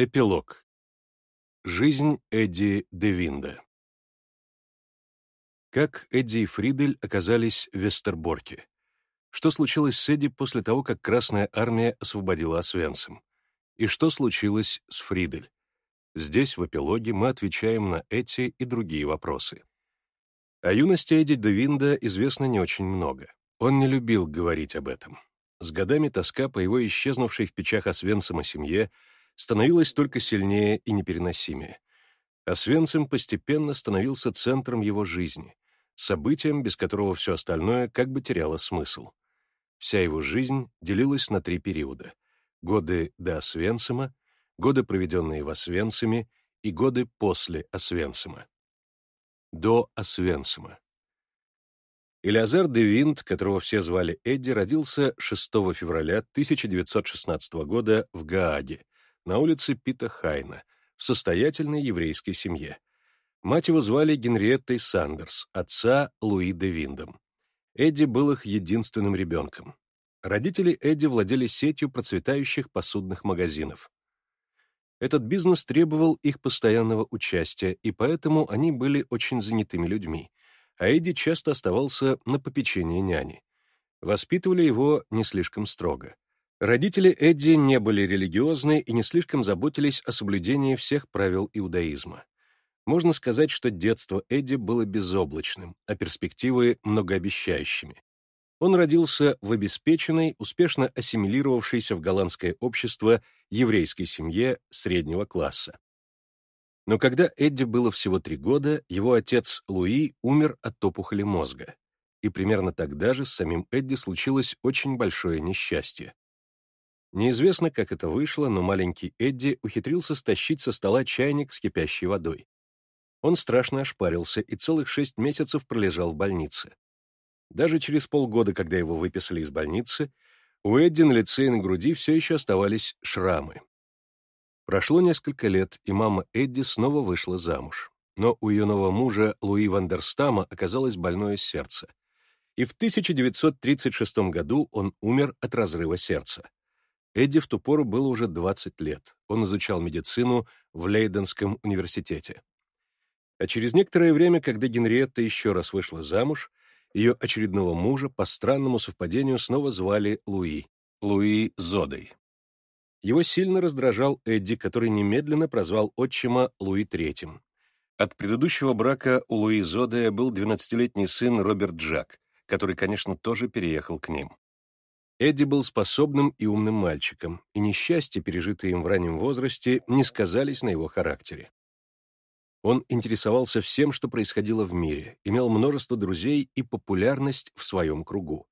Эпилог. Жизнь Эдди Девинда. Как Эдди и Фридель оказались в Вестерборке? Что случилось с Эдди после того, как Красная Армия освободила Освенцим? И что случилось с Фридель? Здесь, в эпилоге, мы отвечаем на эти и другие вопросы. О юности Эдди Девинда известно не очень много. Он не любил говорить об этом. С годами тоска по его исчезнувшей в печах Освенцима семье — становилось только сильнее и непереносимее. А Свенцем постепенно становился центром его жизни, событием, без которого все остальное как бы теряло смысл. Вся его жизнь делилась на три периода — годы до Освенцима, годы, проведенные в Освенциме, и годы после Освенцима. До Освенцима. Элиазар де Винт, которого все звали Эдди, родился 6 февраля 1916 года в Гааге, на улице Пита Хайна, в состоятельной еврейской семье. Мать его звали Генриеттой Сандерс, отца Луи де Виндом. Эдди был их единственным ребенком. Родители Эдди владели сетью процветающих посудных магазинов. Этот бизнес требовал их постоянного участия, и поэтому они были очень занятыми людьми, а Эдди часто оставался на попечении няни. Воспитывали его не слишком строго. Родители Эдди не были религиозны и не слишком заботились о соблюдении всех правил иудаизма. Можно сказать, что детство Эдди было безоблачным, а перспективы многообещающими. Он родился в обеспеченной, успешно ассимилировавшейся в голландское общество еврейской семье среднего класса. Но когда Эдди было всего три года, его отец Луи умер от опухоли мозга. И примерно тогда же с самим Эдди случилось очень большое несчастье. Неизвестно, как это вышло, но маленький Эдди ухитрился стащить со стола чайник с кипящей водой. Он страшно ошпарился и целых шесть месяцев пролежал в больнице. Даже через полгода, когда его выписали из больницы, у Эдди на лице и на груди все еще оставались шрамы. Прошло несколько лет, и мама Эдди снова вышла замуж. Но у ее нового мужа Луи Вандерстама оказалось больное сердце. И в 1936 году он умер от разрыва сердца. Эдди в ту пору было уже 20 лет. Он изучал медицину в Лейденском университете. А через некоторое время, когда Генриетта еще раз вышла замуж, ее очередного мужа по странному совпадению снова звали Луи, Луи Зодой. Его сильно раздражал Эдди, который немедленно прозвал отчима Луи Третьим. От предыдущего брака у Луи Зодея был 12-летний сын Роберт Джак, который, конечно, тоже переехал к ним. Эдди был способным и умным мальчиком, и несчастья, пережитые им в раннем возрасте, не сказались на его характере. Он интересовался всем, что происходило в мире, имел множество друзей и популярность в своем кругу.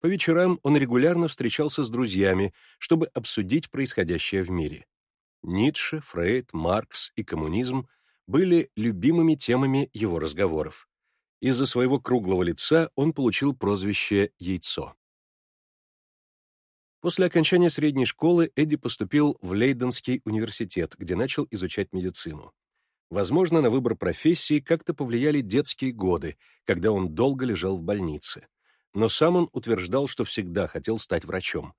По вечерам он регулярно встречался с друзьями, чтобы обсудить происходящее в мире. Ницше, Фрейд, Маркс и коммунизм были любимыми темами его разговоров. Из-за своего круглого лица он получил прозвище «Яйцо». После окончания средней школы Эдди поступил в Лейденский университет, где начал изучать медицину. Возможно, на выбор профессии как-то повлияли детские годы, когда он долго лежал в больнице. Но сам он утверждал, что всегда хотел стать врачом,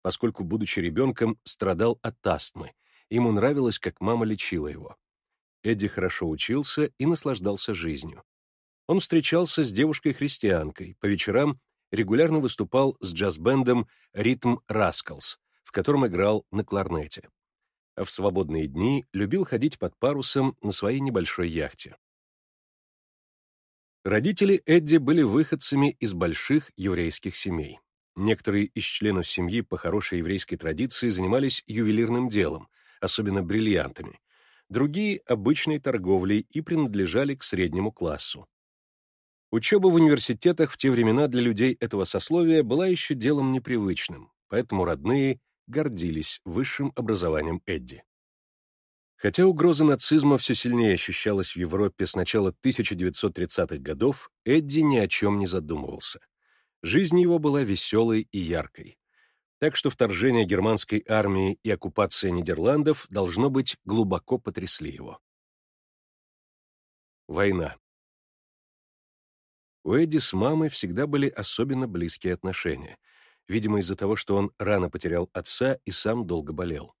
поскольку, будучи ребенком, страдал от астмы. Ему нравилось, как мама лечила его. Эдди хорошо учился и наслаждался жизнью. Он встречался с девушкой-христианкой, по вечерам регулярно выступал с джаз-бендом «Ритм Раскалс», в котором играл на кларнете. А в свободные дни любил ходить под парусом на своей небольшой яхте. Родители Эдди были выходцами из больших еврейских семей. Некоторые из членов семьи по хорошей еврейской традиции занимались ювелирным делом, особенно бриллиантами. Другие — обычной торговлей и принадлежали к среднему классу. Учеба в университетах в те времена для людей этого сословия была еще делом непривычным, поэтому родные гордились высшим образованием Эдди. Хотя угроза нацизма все сильнее ощущалась в Европе с начала 1930-х годов, Эдди ни о чем не задумывался. Жизнь его была веселой и яркой. Так что вторжение германской армии и оккупация Нидерландов, должно быть, глубоко потрясли его. Война. У Эдди с мамой всегда были особенно близкие отношения, видимо, из-за того, что он рано потерял отца и сам долго болел.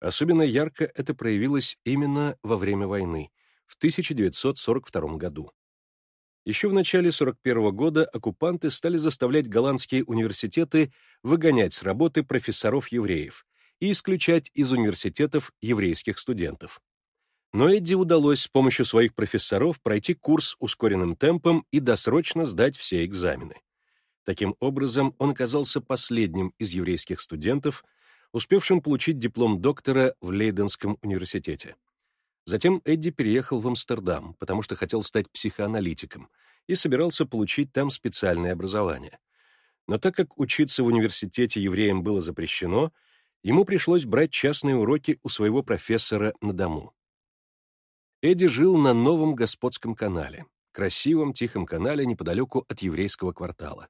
Особенно ярко это проявилось именно во время войны, в 1942 году. Еще в начале 1941 года оккупанты стали заставлять голландские университеты выгонять с работы профессоров-евреев и исключать из университетов еврейских студентов. Но Эдди удалось с помощью своих профессоров пройти курс ускоренным темпом и досрочно сдать все экзамены. Таким образом, он оказался последним из еврейских студентов, успевшим получить диплом доктора в Лейденском университете. Затем Эдди переехал в Амстердам, потому что хотел стать психоаналитиком и собирался получить там специальное образование. Но так как учиться в университете евреям было запрещено, ему пришлось брать частные уроки у своего профессора на дому. Эдди жил на новом господском канале, красивом тихом канале неподалеку от еврейского квартала.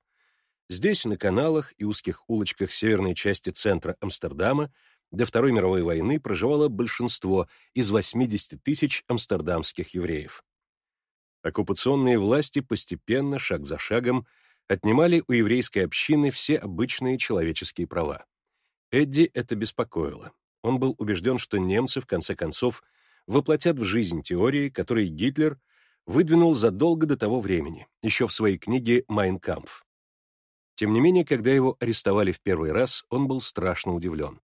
Здесь, на каналах и узких улочках северной части центра Амстердама, до Второй мировой войны проживало большинство из 80 тысяч амстердамских евреев. Оккупационные власти постепенно, шаг за шагом, отнимали у еврейской общины все обычные человеческие права. Эдди это беспокоило. Он был убежден, что немцы, в конце концов, воплотят в жизнь теории, которые Гитлер выдвинул задолго до того времени, еще в своей книге «Майн кампф». Тем не менее, когда его арестовали в первый раз, он был страшно удивлен.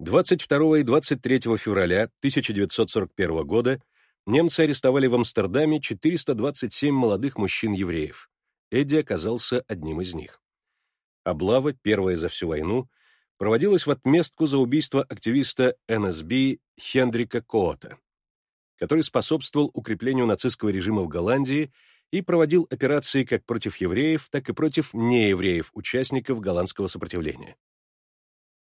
22 и 23 февраля 1941 года немцы арестовали в Амстердаме 427 молодых мужчин-евреев. Эдди оказался одним из них. Облава, первая за всю войну, проводилась в отместку за убийство активиста НСБ Хендрика Коота, который способствовал укреплению нацистского режима в Голландии и проводил операции как против евреев, так и против неевреев, участников голландского сопротивления.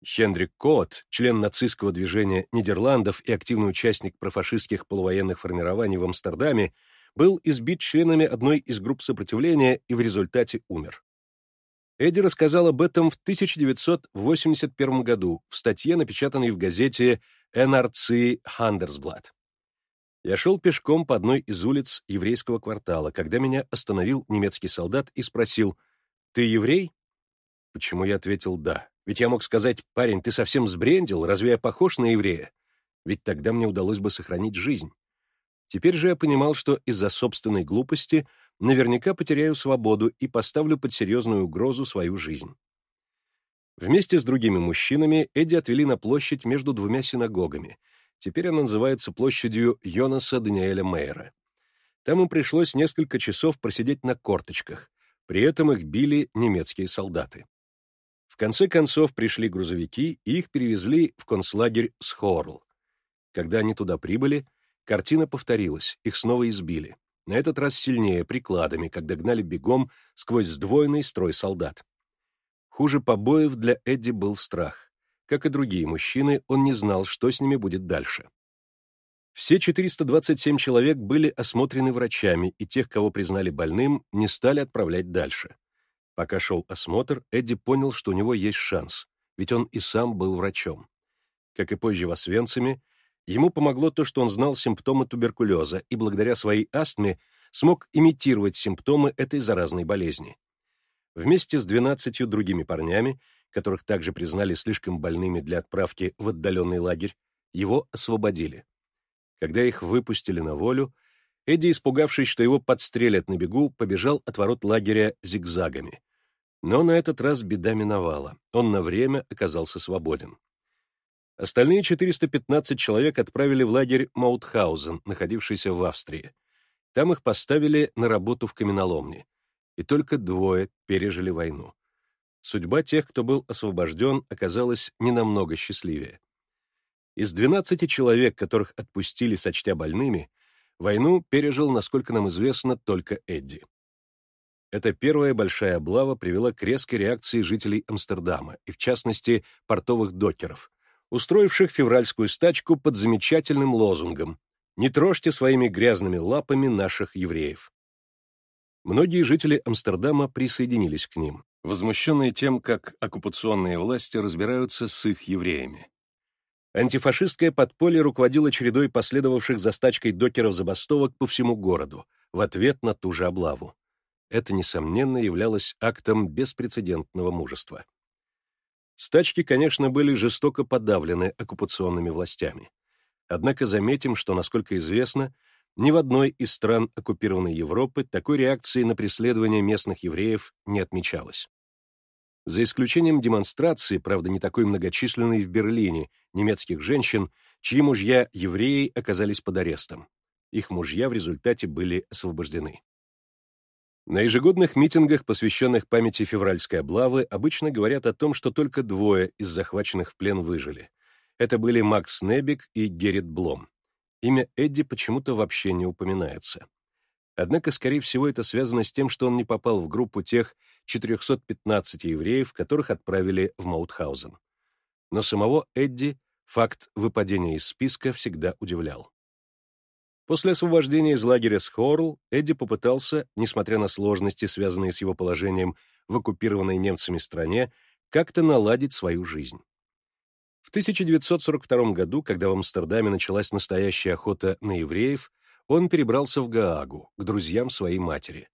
Хендрик Коот, член нацистского движения Нидерландов и активный участник профашистских полувоенных формирований в Амстердаме, был избит членами одной из групп сопротивления и в результате умер. Эдди рассказал об этом в 1981 году в статье, напечатанной в газете NRC Handelsblatt. Я шел пешком по одной из улиц еврейского квартала, когда меня остановил немецкий солдат и спросил, «Ты еврей?» Почему я ответил «да»? Ведь я мог сказать, «Парень, ты совсем сбрендил, разве я похож на еврея?» Ведь тогда мне удалось бы сохранить жизнь. Теперь же я понимал, что из-за собственной глупости наверняка потеряю свободу и поставлю под серьезную угрозу свою жизнь. Вместе с другими мужчинами Эдди отвели на площадь между двумя синагогами — Теперь она называется площадью Йонаса Даниэля Мейера. Там им пришлось несколько часов просидеть на корточках, при этом их били немецкие солдаты. В конце концов пришли грузовики, и их перевезли в концлагерь Схорл. Когда они туда прибыли, картина повторилась, их снова избили. На этот раз сильнее, прикладами, когда гнали бегом сквозь сдвоенный строй солдат. Хуже побоев для Эдди был страх. Как и другие мужчины, он не знал, что с ними будет дальше. Все 427 человек были осмотрены врачами, и тех, кого признали больным, не стали отправлять дальше. Пока шел осмотр, Эдди понял, что у него есть шанс, ведь он и сам был врачом. Как и позже в Освенциме, ему помогло то, что он знал симптомы туберкулеза и благодаря своей астме смог имитировать симптомы этой заразной болезни. Вместе с 12 другими парнями которых также признали слишком больными для отправки в отдаленный лагерь, его освободили. Когда их выпустили на волю, Эдди, испугавшись, что его подстрелят на бегу, побежал от ворот лагеря зигзагами. Но на этот раз беда миновала, он на время оказался свободен. Остальные 415 человек отправили в лагерь Маутхаузен, находившийся в Австрии. Там их поставили на работу в каменоломне. И только двое пережили войну. Судьба тех, кто был освобожден, оказалась не намного счастливее. Из 12 человек, которых отпустили, сочтя больными, войну пережил, насколько нам известно, только Эдди. Эта первая большая облава привела к резкой реакции жителей Амстердама, и в частности портовых докеров, устроивших февральскую стачку под замечательным лозунгом «Не трожьте своими грязными лапами наших евреев». Многие жители Амстердама присоединились к ним возмущенные тем, как оккупационные власти разбираются с их евреями. Антифашистское подполье руководило чередой последовавших за стачкой докеров забастовок по всему городу в ответ на ту же облаву. Это, несомненно, являлось актом беспрецедентного мужества. Стачки, конечно, были жестоко подавлены оккупационными властями. Однако заметим, что, насколько известно, ни в одной из стран оккупированной Европы такой реакции на преследование местных евреев не отмечалось. За исключением демонстрации, правда, не такой многочисленной в Берлине, немецких женщин, чьи мужья евреи оказались под арестом. Их мужья в результате были освобождены. На ежегодных митингах, посвященных памяти февральской облавы, обычно говорят о том, что только двое из захваченных в плен выжили. Это были Макс Небик и Геррит Блом. Имя Эдди почему-то вообще не упоминается. Однако, скорее всего, это связано с тем, что он не попал в группу тех 415 евреев, которых отправили в Маутхаузен. Но самого Эдди факт выпадения из списка всегда удивлял. После освобождения из лагеря Схорл Эдди попытался, несмотря на сложности, связанные с его положением в оккупированной немцами стране, как-то наладить свою жизнь. В 1942 году, когда в Амстердаме началась настоящая охота на евреев, он перебрался в Гаагу, к друзьям своей матери.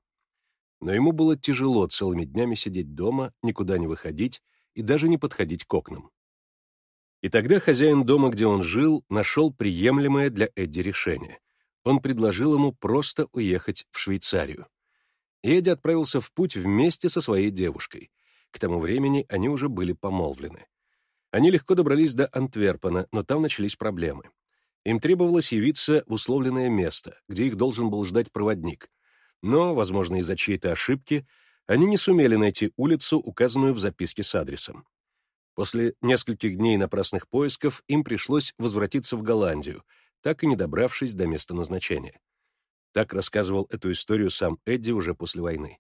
Но ему было тяжело целыми днями сидеть дома, никуда не выходить и даже не подходить к окнам. И тогда хозяин дома, где он жил, нашел приемлемое для Эдди решение — он предложил ему просто уехать в Швейцарию. И Эдди отправился в путь вместе со своей девушкой. К тому времени они уже были помолвлены. Они легко добрались до Антверпена, но там начались проблемы. Им требовалось явиться в условленное место, где их должен был ждать проводник. Но, возможно, из-за чьей-то ошибки, они не сумели найти улицу, указанную в записке с адресом. После нескольких дней напрасных поисков им пришлось возвратиться в Голландию — так и не добравшись до места назначения. Так рассказывал эту историю сам Эдди уже после войны.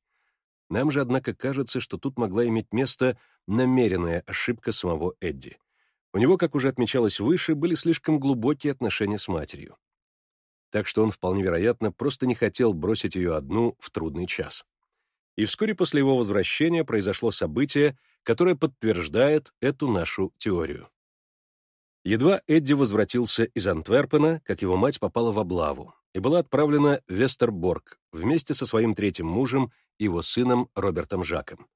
Нам же, однако, кажется, что тут могла иметь место намеренная ошибка самого Эдди. У него, как уже отмечалось выше, были слишком глубокие отношения с матерью. Так что он, вполне вероятно, просто не хотел бросить ее одну в трудный час. И вскоре после его возвращения произошло событие, которое подтверждает эту нашу теорию. Едва Эдди возвратился из Антверпена, как его мать попала в облаву и была отправлена в Вестерборг вместе со своим третьим мужем и его сыном Робертом Жаком.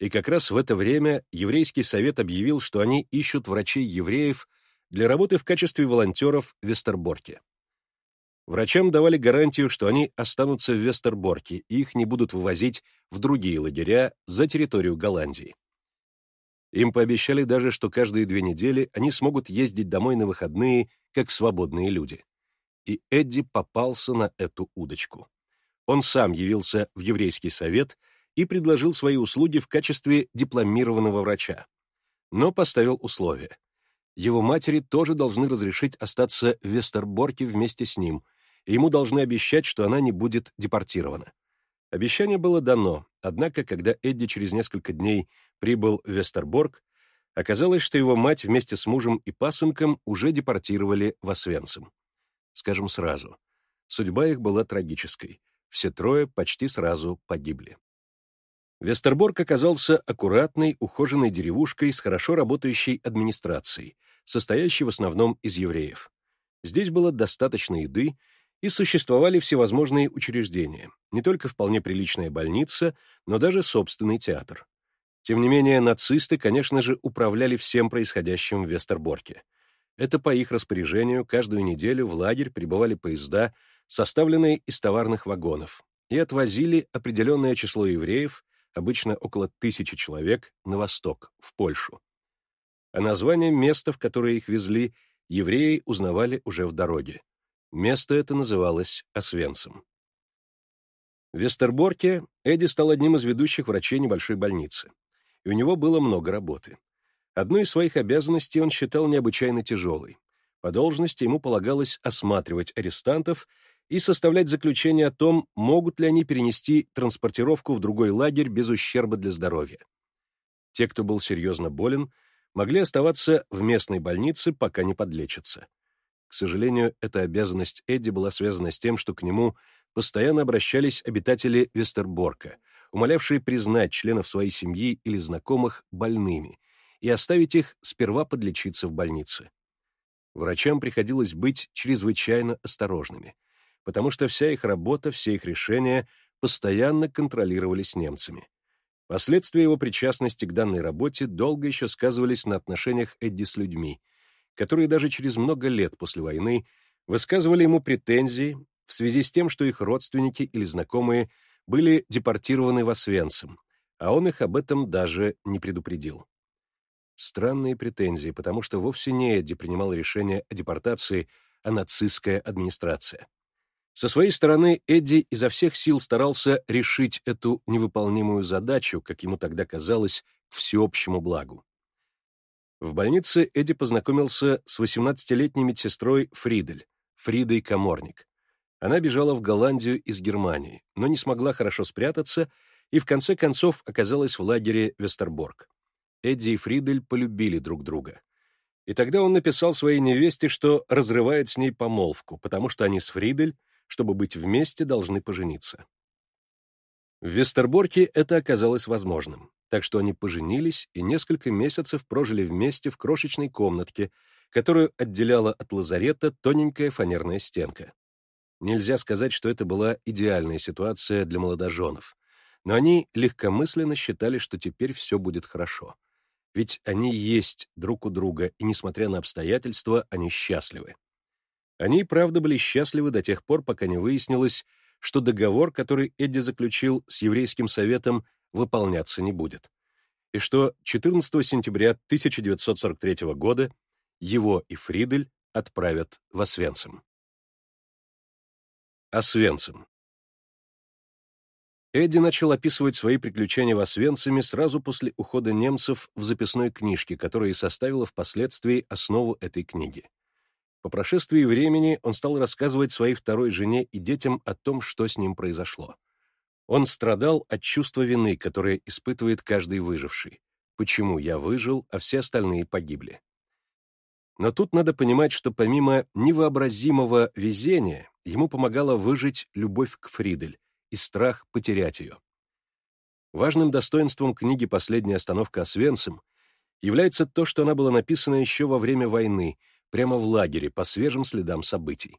И как раз в это время еврейский совет объявил, что они ищут врачей-евреев для работы в качестве волонтеров в Вестерборке. Врачам давали гарантию, что они останутся в Вестерборке и их не будут вывозить в другие лагеря за территорию Голландии. Им пообещали даже, что каждые две недели они смогут ездить домой на выходные, как свободные люди. И Эдди попался на эту удочку. Он сам явился в еврейский совет и предложил свои услуги в качестве дипломированного врача. Но поставил условие. Его матери тоже должны разрешить остаться в Вестерборке вместе с ним, и ему должны обещать, что она не будет депортирована. Обещание было дано, однако, когда Эдди через несколько дней прибыл в Вестерборг, оказалось, что его мать вместе с мужем и пасынком уже депортировали в Освенцим. Скажем сразу, судьба их была трагической. Все трое почти сразу погибли. Вестерборг оказался аккуратной, ухоженной деревушкой с хорошо работающей администрацией, состоящей в основном из евреев. Здесь было достаточно еды, и существовали всевозможные учреждения, не только вполне приличная больница, но даже собственный театр. Тем не менее, нацисты, конечно же, управляли всем происходящим в Вестерборке. Это по их распоряжению каждую неделю в лагерь прибывали поезда, составленные из товарных вагонов, и отвозили определенное число евреев, обычно около тысячи человек, на восток, в Польшу. А название места, в которое их везли, евреи узнавали уже в дороге. Место это называлось Освенцем. В Вестерборке Эдди стал одним из ведущих врачей небольшой больницы, и у него было много работы. Одну из своих обязанностей он считал необычайно тяжелой. По должности ему полагалось осматривать арестантов и составлять заключение о том, могут ли они перенести транспортировку в другой лагерь без ущерба для здоровья. Те, кто был серьезно болен, могли оставаться в местной больнице, пока не подлечатся. К сожалению, эта обязанность Эдди была связана с тем, что к нему постоянно обращались обитатели Вестерборка, умолявшие признать членов своей семьи или знакомых больными и оставить их сперва подлечиться в больнице. Врачам приходилось быть чрезвычайно осторожными, потому что вся их работа, все их решения постоянно контролировались немцами. Последствия его причастности к данной работе долго еще сказывались на отношениях Эдди с людьми, которые даже через много лет после войны высказывали ему претензии в связи с тем, что их родственники или знакомые были депортированы в Освенцим, а он их об этом даже не предупредил. Странные претензии, потому что вовсе не Эдди принимал решение о депортации, а нацистская администрация. Со своей стороны Эдди изо всех сил старался решить эту невыполнимую задачу, как ему тогда казалось, к всеобщему благу. В больнице Эдди познакомился с 18-летней медсестрой Фридель, Фридой Каморник. Она бежала в Голландию из Германии, но не смогла хорошо спрятаться и в конце концов оказалась в лагере Вестерборг. Эдди и Фридель полюбили друг друга. И тогда он написал своей невесте, что разрывает с ней помолвку, потому что они с Фридель чтобы быть вместе, должны пожениться. В Вестерборке это оказалось возможным, так что они поженились и несколько месяцев прожили вместе в крошечной комнатке, которую отделяла от лазарета тоненькая фанерная стенка. Нельзя сказать, что это была идеальная ситуация для молодоженов, но они легкомысленно считали, что теперь все будет хорошо. Ведь они есть друг у друга, и, несмотря на обстоятельства, они счастливы. Они, правда, были счастливы до тех пор, пока не выяснилось, что договор, который Эдди заключил с еврейским советом, выполняться не будет, и что 14 сентября 1943 года его и Фридель отправят в Освенцим. Освенцим. Эдди начал описывать свои приключения в Освенциме сразу после ухода немцев в записной книжке, которая и составила впоследствии основу этой книги. По прошествии времени он стал рассказывать своей второй жене и детям о том, что с ним произошло. Он страдал от чувства вины, которое испытывает каждый выживший. Почему я выжил, а все остальные погибли? Но тут надо понимать, что помимо невообразимого везения, ему помогала выжить любовь к Фридель и страх потерять ее. Важным достоинством книги «Последняя остановка Освенцим» является то, что она была написана еще во время войны — прямо в лагере по свежим следам событий.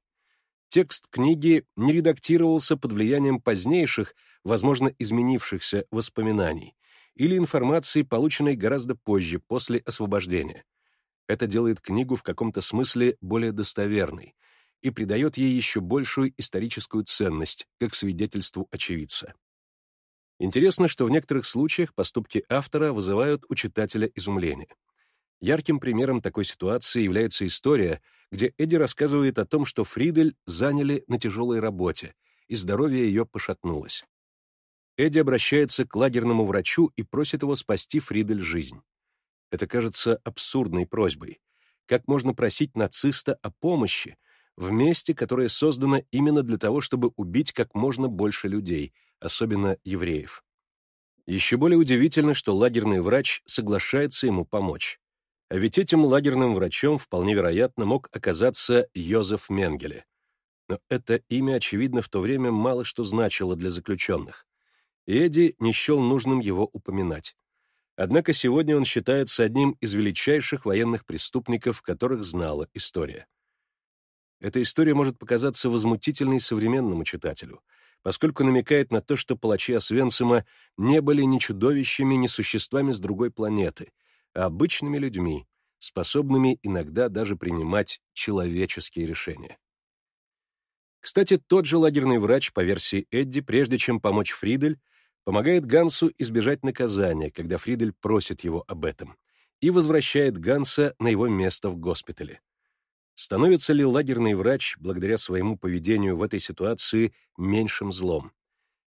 Текст книги не редактировался под влиянием позднейших, возможно, изменившихся воспоминаний или информации, полученной гораздо позже, после освобождения. Это делает книгу в каком-то смысле более достоверной и придает ей еще большую историческую ценность, как свидетельству очевидца. Интересно, что в некоторых случаях поступки автора вызывают у читателя изумление. Ярким примером такой ситуации является история, где Эдди рассказывает о том, что Фридель заняли на тяжелой работе, и здоровье ее пошатнулось. Эдди обращается к лагерному врачу и просит его спасти Фридель жизнь. Это кажется абсурдной просьбой. Как можно просить нациста о помощи в месте, которое создано именно для того, чтобы убить как можно больше людей, особенно евреев? Еще более удивительно, что лагерный врач соглашается ему помочь. А ведь этим лагерным врачом вполне вероятно мог оказаться Йозеф Менгеле. Но это имя, очевидно, в то время мало что значило для заключенных. И Эдди не счел нужным его упоминать. Однако сегодня он считается одним из величайших военных преступников, которых знала история. Эта история может показаться возмутительной современному читателю, поскольку намекает на то, что палачи Освенцима не были ни чудовищами, ни существами с другой планеты — обычными людьми, способными иногда даже принимать человеческие решения. Кстати, тот же лагерный врач, по версии Эдди, прежде чем помочь Фридель, помогает Гансу избежать наказания, когда Фридель просит его об этом, и возвращает Ганса на его место в госпитале. Становится ли лагерный врач, благодаря своему поведению в этой ситуации, меньшим злом?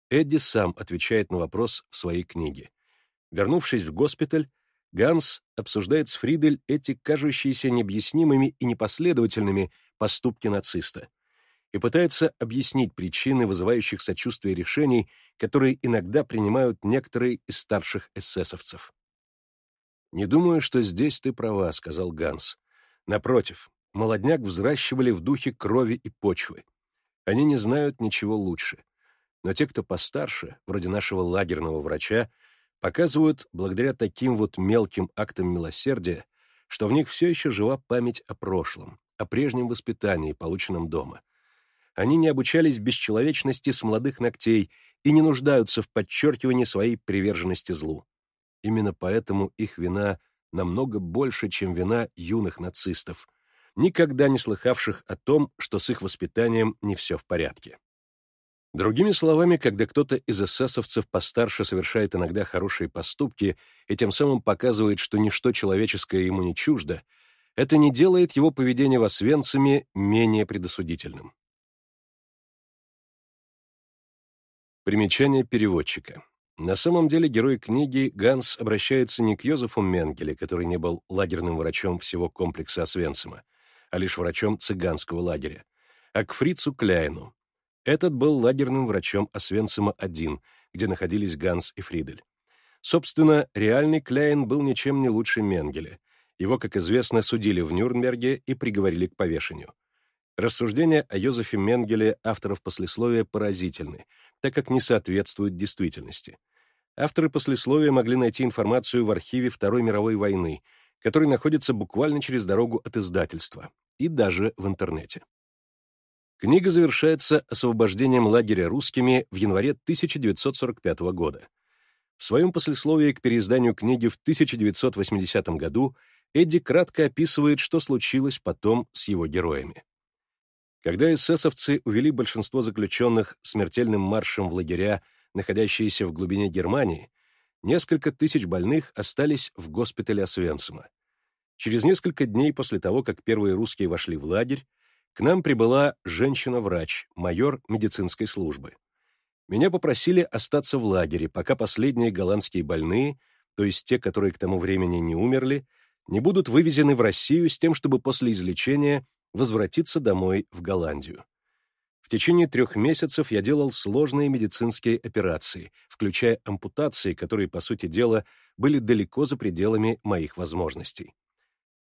Эдди сам отвечает на вопрос в своей книге. Вернувшись в госпиталь, Ганс обсуждает с Фридель эти кажущиеся необъяснимыми и непоследовательными поступки нациста и пытается объяснить причины вызывающих сочувствие решений, которые иногда принимают некоторые из старших эсэсовцев. «Не думаю, что здесь ты права», — сказал Ганс. «Напротив, молодняк взращивали в духе крови и почвы. Они не знают ничего лучше. Но те, кто постарше, вроде нашего лагерного врача, показывают, благодаря таким вот мелким актам милосердия, что в них все еще жива память о прошлом, о прежнем воспитании, полученном дома. Они не обучались бесчеловечности с молодых ногтей и не нуждаются в подчеркивании своей приверженности злу. Именно поэтому их вина намного больше, чем вина юных нацистов, никогда не слыхавших о том, что с их воспитанием не все в порядке. Другими словами, когда кто-то из эсэсовцев постарше совершает иногда хорошие поступки и тем самым показывает, что ничто человеческое ему не чуждо, это не делает его поведение в Освенциме менее предосудительным. Примечание переводчика. На самом деле герой книги Ганс обращается не к Йозефу Менгеле, который не был лагерным врачом всего комплекса Освенцима, а лишь врачом цыганского лагеря, а к Фрицу Кляйну. Этот был лагерным врачом Освенцима-1, где находились Ганс и Фридель. Собственно, реальный Кляйн был ничем не лучше Менгеля. Его, как известно, судили в Нюрнберге и приговорили к повешению. Рассуждения о Йозефе Менгеле авторов послесловия поразительны, так как не соответствуют действительности. Авторы послесловия могли найти информацию в архиве Второй мировой войны, который находится буквально через дорогу от издательства, и даже в интернете. Книга завершается освобождением лагеря русскими в январе 1945 года. В своем послесловии к переизданию книги в 1980 году Эдди кратко описывает, что случилось потом с его героями. Когда эсэсовцы увели большинство заключенных смертельным маршем в лагеря, находящиеся в глубине Германии, несколько тысяч больных остались в госпитале Освенцима. Через несколько дней после того, как первые русские вошли в лагерь, к нам прибыла женщина-врач, майор медицинской службы. Меня попросили остаться в лагере, пока последние голландские больные, то есть те, которые к тому времени не умерли, не будут вывезены в Россию с тем, чтобы после излечения возвратиться домой в Голландию. В течение трех месяцев я делал сложные медицинские операции, включая ампутации, которые, по сути дела, были далеко за пределами моих возможностей.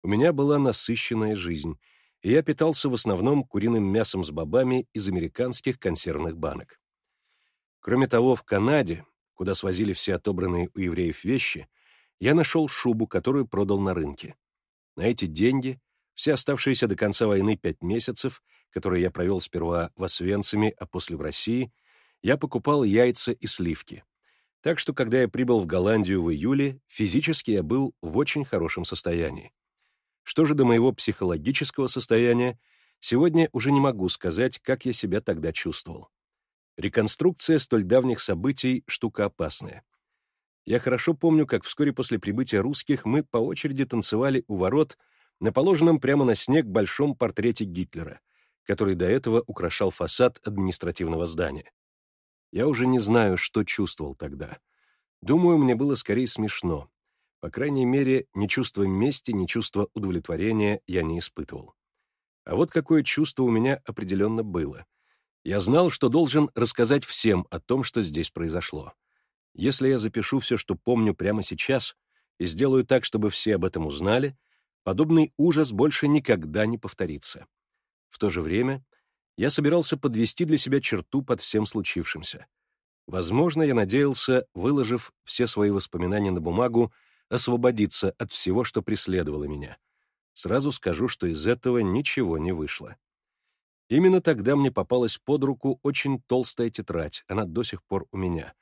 У меня была насыщенная жизнь, и я питался в основном куриным мясом с бобами из американских консервных банок. Кроме того, в Канаде, куда свозили все отобранные у евреев вещи, я нашел шубу, которую продал на рынке. На эти деньги все оставшиеся до конца войны пять месяцев, которые я провел сперва в Освенциме, а после в России, я покупал яйца и сливки. Так что, когда я прибыл в Голландию в июле, физически я был в очень хорошем состоянии. Что же до моего психологического состояния, сегодня уже не могу сказать, как я себя тогда чувствовал. Реконструкция столь давних событий — штука опасная. Я хорошо помню, как вскоре после прибытия русских мы по очереди танцевали у ворот — на положенном прямо на снег большом портрете Гитлера, который до этого украшал фасад административного здания. Я уже не знаю, что чувствовал тогда. Думаю, мне было скорее смешно. По крайней мере, ни чувства мести, ни чувства удовлетворения я не испытывал. А вот какое чувство у меня определенно было. Я знал, что должен рассказать всем о том, что здесь произошло. Если я запишу все, что помню прямо сейчас, и сделаю так, чтобы все об этом узнали, Подобный ужас больше никогда не повторится. В то же время я собирался подвести для себя черту под всем случившимся. Возможно, я надеялся, выложив все свои воспоминания на бумагу, освободиться от всего, что преследовало меня. Сразу скажу, что из этого ничего не вышло. Именно тогда мне попалась под руку очень толстая тетрадь, она до сих пор у меня,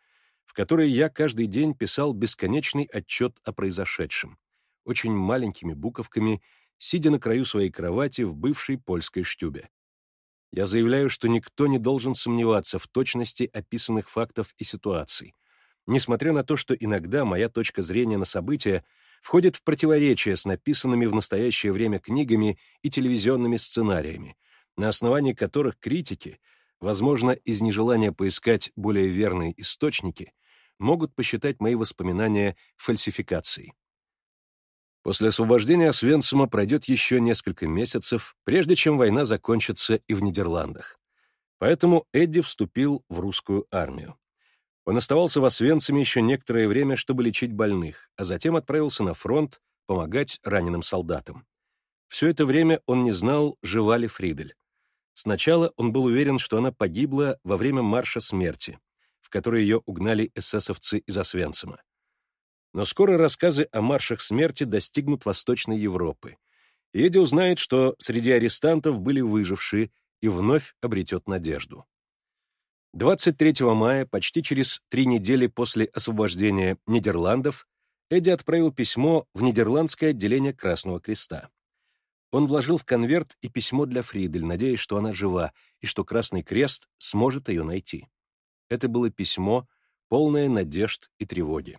в которой я каждый день писал бесконечный отчет о произошедшем очень маленькими буковками, сидя на краю своей кровати в бывшей польской штюбе. Я заявляю, что никто не должен сомневаться в точности описанных фактов и ситуаций, несмотря на то, что иногда моя точка зрения на события входит в противоречие с написанными в настоящее время книгами и телевизионными сценариями, на основании которых критики, возможно, из нежелания поискать более верные источники, могут посчитать мои воспоминания фальсификацией. После освобождения Освенцима пройдет еще несколько месяцев, прежде чем война закончится и в Нидерландах. Поэтому Эдди вступил в русскую армию. Он оставался в Освенциме еще некоторое время, чтобы лечить больных, а затем отправился на фронт помогать раненым солдатам. Все это время он не знал, жива ли Фридель. Сначала он был уверен, что она погибла во время марша смерти, в который ее угнали эсэсовцы из Освенцима. Но скоро рассказы о маршах смерти достигнут Восточной Европы, и Эдди узнает, что среди арестантов были выжившие, и вновь обретет надежду. 23 мая, почти через три недели после освобождения Нидерландов, Эдди отправил письмо в Нидерландское отделение Красного Креста. Он вложил в конверт и письмо для Фридель, надеясь, что она жива и что Красный Крест сможет ее найти. Это было письмо, полное надежд и тревоги.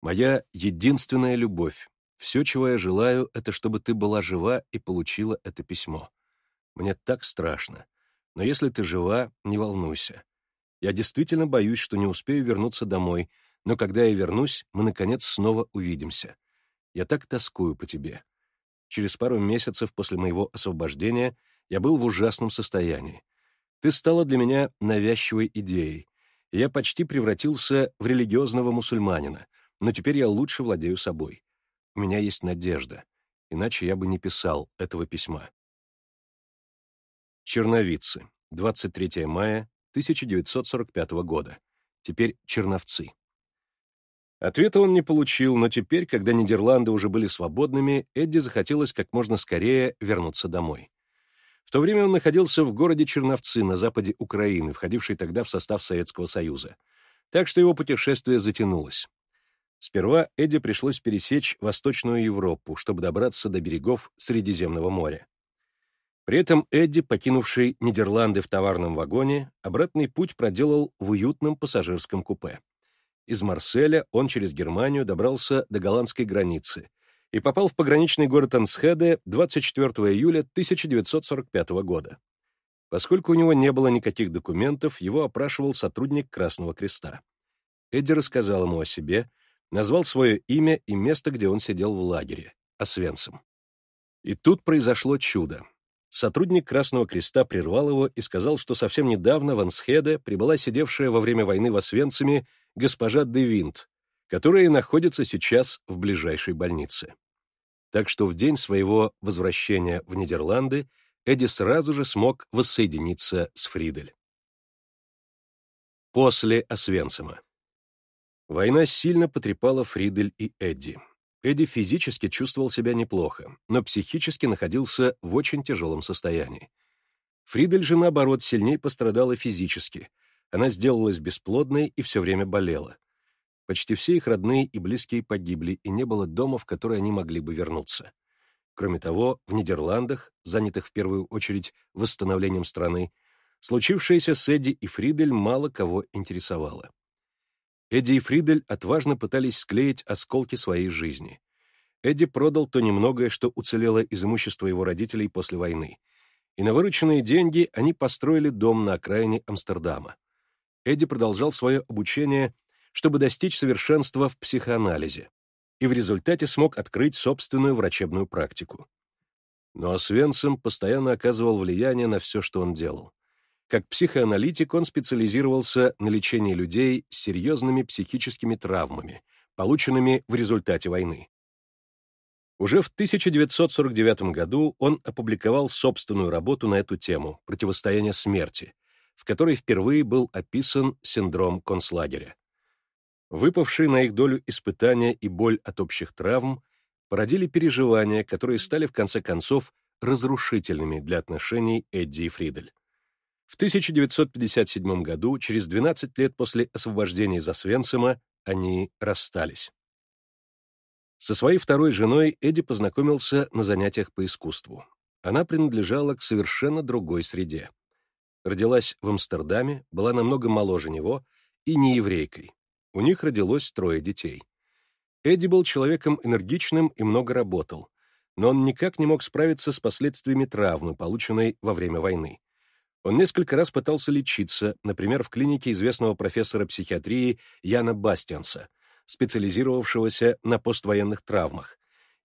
«Моя единственная любовь. Все, чего я желаю, это чтобы ты была жива и получила это письмо. Мне так страшно. Но если ты жива, не волнуйся. Я действительно боюсь, что не успею вернуться домой, но когда я вернусь, мы, наконец, снова увидимся. Я так тоскую по тебе. Через пару месяцев после моего освобождения я был в ужасном состоянии. Ты стала для меня навязчивой идеей, я почти превратился в религиозного мусульманина, но теперь я лучше владею собой. У меня есть надежда, иначе я бы не писал этого письма. Черновицы. 23 мая 1945 года. Теперь черновцы. Ответа он не получил, но теперь, когда Нидерланды уже были свободными, Эдди захотелось как можно скорее вернуться домой. В то время он находился в городе Черновцы на западе Украины, входившей тогда в состав Советского Союза. Так что его путешествие затянулось. Сперва Эдди пришлось пересечь Восточную Европу, чтобы добраться до берегов Средиземного моря. При этом Эдди, покинувший Нидерланды в товарном вагоне, обратный путь проделал в уютном пассажирском купе. Из Марселя он через Германию добрался до голландской границы и попал в пограничный город Ансхеде 24 июля 1945 года. Поскольку у него не было никаких документов, его опрашивал сотрудник Красного Креста. Эдди рассказал ему о себе, назвал свое имя и место, где он сидел в лагере, Освенцим. И тут произошло чудо. Сотрудник Красного Креста прервал его и сказал, что совсем недавно в Ансхеде прибыла сидевшая во время войны в Освенциме госпожа де Винт, которая находится сейчас в ближайшей больнице. Так что в день своего возвращения в Нидерланды Эдди сразу же смог воссоединиться с Фридель. После Освенцима. Война сильно потрепала Фридель и Эдди. Эдди физически чувствовал себя неплохо, но психически находился в очень тяжелом состоянии. Фридель же, наоборот, сильнее пострадала физически. Она сделалась бесплодной и все время болела. Почти все их родные и близкие погибли, и не было дома, в который они могли бы вернуться. Кроме того, в Нидерландах, занятых в первую очередь восстановлением страны, случившееся с Эдди и Фридель мало кого интересовало. Эдди и Фридель отважно пытались склеить осколки своей жизни. Эдди продал то немногое, что уцелело из имущества его родителей после войны. И на вырученные деньги они построили дом на окраине Амстердама. Эдди продолжал свое обучение, чтобы достичь совершенства в психоанализе, и в результате смог открыть собственную врачебную практику. Но Освенцим постоянно оказывал влияние на все, что он делал. Как психоаналитик он специализировался на лечении людей с серьезными психическими травмами, полученными в результате войны. Уже в 1949 году он опубликовал собственную работу на эту тему «Противостояние смерти», в которой впервые был описан синдром концлагеря. Выпавшие на их долю испытания и боль от общих травм породили переживания, которые стали в конце концов разрушительными для отношений Эдди и Фридель. В 1957 году, через 12 лет после освобождения из Освенцима, они расстались. Со своей второй женой Эдди познакомился на занятиях по искусству. Она принадлежала к совершенно другой среде. Родилась в Амстердаме, была намного моложе него и не еврейкой. У них родилось трое детей. Эдди был человеком энергичным и много работал, но он никак не мог справиться с последствиями травмы, полученной во время войны. Он несколько раз пытался лечиться, например, в клинике известного профессора психиатрии Яна Бастианса, специализировавшегося на поствоенных травмах,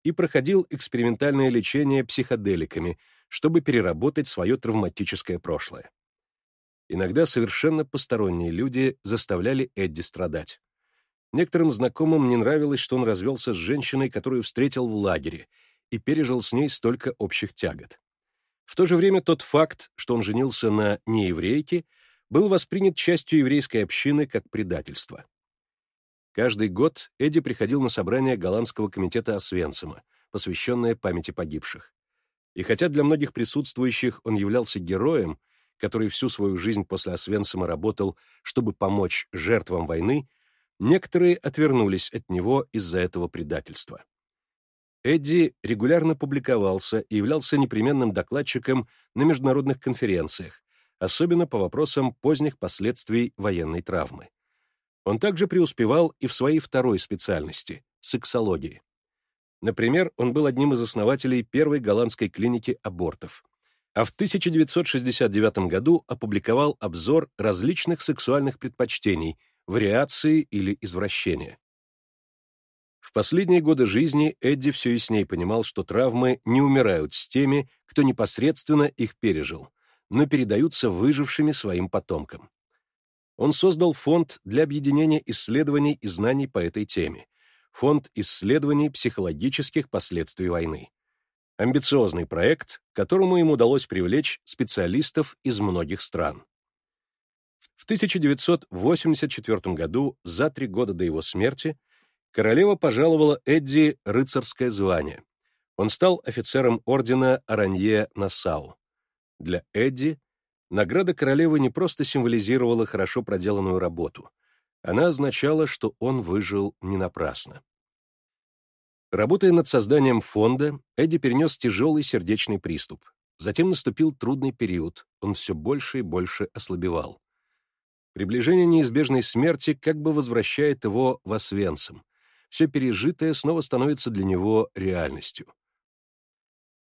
и проходил экспериментальное лечение психоделиками, чтобы переработать свое травматическое прошлое. Иногда совершенно посторонние люди заставляли Эдди страдать. Некоторым знакомым не нравилось, что он развелся с женщиной, которую встретил в лагере, и пережил с ней столько общих тягот. В то же время тот факт, что он женился на нееврейке, был воспринят частью еврейской общины как предательство. Каждый год Эдди приходил на собрание голландского комитета Освенцима, посвященное памяти погибших. И хотя для многих присутствующих он являлся героем, который всю свою жизнь после Освенцима работал, чтобы помочь жертвам войны, некоторые отвернулись от него из-за этого предательства. Эдди регулярно публиковался и являлся непременным докладчиком на международных конференциях, особенно по вопросам поздних последствий военной травмы. Он также преуспевал и в своей второй специальности — сексологии. Например, он был одним из основателей первой голландской клиники абортов, а в 1969 году опубликовал обзор различных сексуальных предпочтений, вариации или извращения. В последние годы жизни Эдди все ясней понимал, что травмы не умирают с теми, кто непосредственно их пережил, но передаются выжившими своим потомкам. Он создал фонд для объединения исследований и знаний по этой теме, фонд исследований психологических последствий войны. Амбициозный проект, которому им удалось привлечь специалистов из многих стран. В 1984 году, за три года до его смерти, королева пожаловала Эдди рыцарское звание. Он стал офицером ордена Аранье-Нассау. Для Эдди награда королевы не просто символизировала хорошо проделанную работу, она означала, что он выжил не напрасно. Работая над созданием фонда, Эдди перенес тяжелый сердечный приступ. Затем наступил трудный период, он все больше и больше ослабевал. Приближение неизбежной смерти как бы возвращает его в Освенцим. Все пережитое снова становится для него реальностью.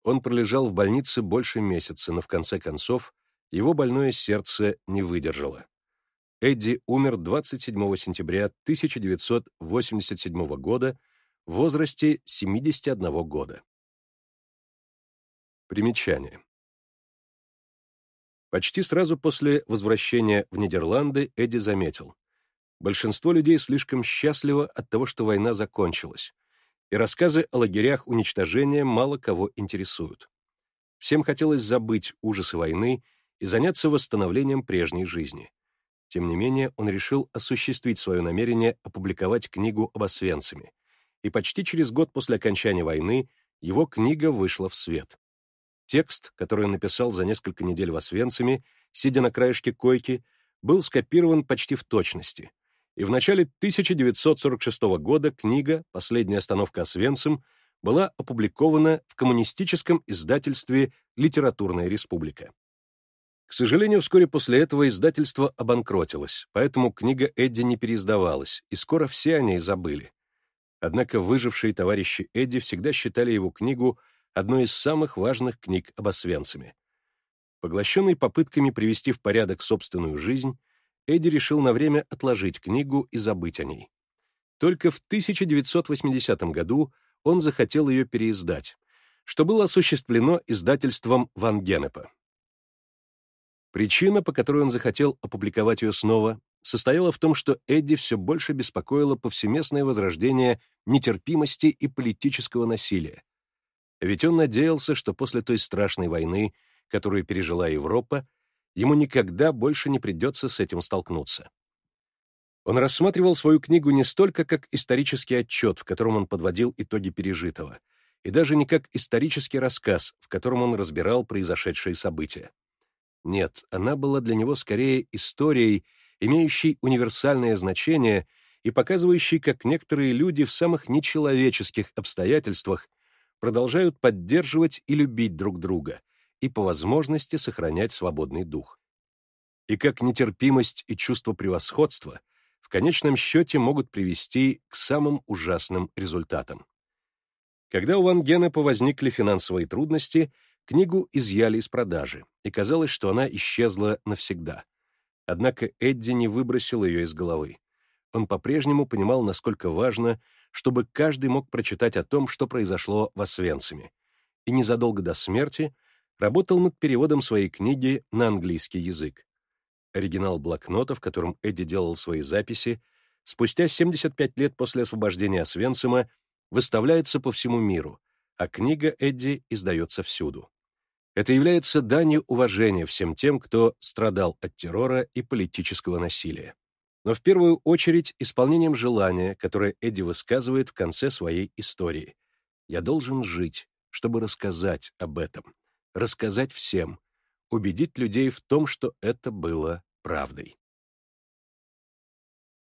Он пролежал в больнице больше месяца, но в конце концов его больное сердце не выдержало. Эдди умер 27 сентября 1987 года в возрасте 71 года. Примечание. Почти сразу после возвращения в Нидерланды Эдди заметил. Большинство людей слишком счастливо от того, что война закончилась, и рассказы о лагерях уничтожения мало кого интересуют. Всем хотелось забыть ужасы войны и заняться восстановлением прежней жизни. Тем не менее, он решил осуществить свое намерение опубликовать книгу об Освенциме, и почти через год после окончания войны его книга вышла в свет. Текст, который он написал за несколько недель в Освенциме, сидя на краешке койки, был скопирован почти в точности, и в начале 1946 года книга «Последняя остановка Освенцим» была опубликована в коммунистическом издательстве «Литературная республика». К сожалению, вскоре после этого издательство обанкротилось, поэтому книга Эдди не переиздавалась, и скоро все о ней забыли. Однако выжившие товарищи Эдди всегда считали его книгу одной из самых важных книг об Освенциме. Поглощенный попытками привести в порядок собственную жизнь, Эдди решил на время отложить книгу и забыть о ней. Только в 1980 году он захотел ее переиздать, что было осуществлено издательством Ван Генепа. Причина, по которой он захотел опубликовать ее снова, состояла в том, что Эдди все больше беспокоило повсеместное возрождение нетерпимости и политического насилия. Ведь он надеялся, что после той страшной войны, которую пережила Европа, ему никогда больше не придется с этим столкнуться. Он рассматривал свою книгу не столько как исторический отчет, в котором он подводил итоги пережитого, и даже не как исторический рассказ, в котором он разбирал произошедшие события. Нет, она была для него скорее историей имеющий универсальное значение и показывающий, как некоторые люди в самых нечеловеческих обстоятельствах продолжают поддерживать и любить друг друга и по возможности сохранять свободный дух. И как нетерпимость и чувство превосходства в конечном счете могут привести к самым ужасным результатам. Когда у Ван Генепа возникли финансовые трудности, книгу изъяли из продажи, и казалось, что она исчезла навсегда — Однако Эдди не выбросил ее из головы. Он по-прежнему понимал, насколько важно, чтобы каждый мог прочитать о том, что произошло в Освенциме, и незадолго до смерти работал над переводом своей книги на английский язык. Оригинал блокнота, в котором Эдди делал свои записи, спустя 75 лет после освобождения Освенцима выставляется по всему миру, а книга Эдди издается всюду. Это является данью уважения всем тем, кто страдал от террора и политического насилия. Но в первую очередь исполнением желания, которое Эдди высказывает в конце своей истории. «Я должен жить, чтобы рассказать об этом, рассказать всем, убедить людей в том, что это было правдой.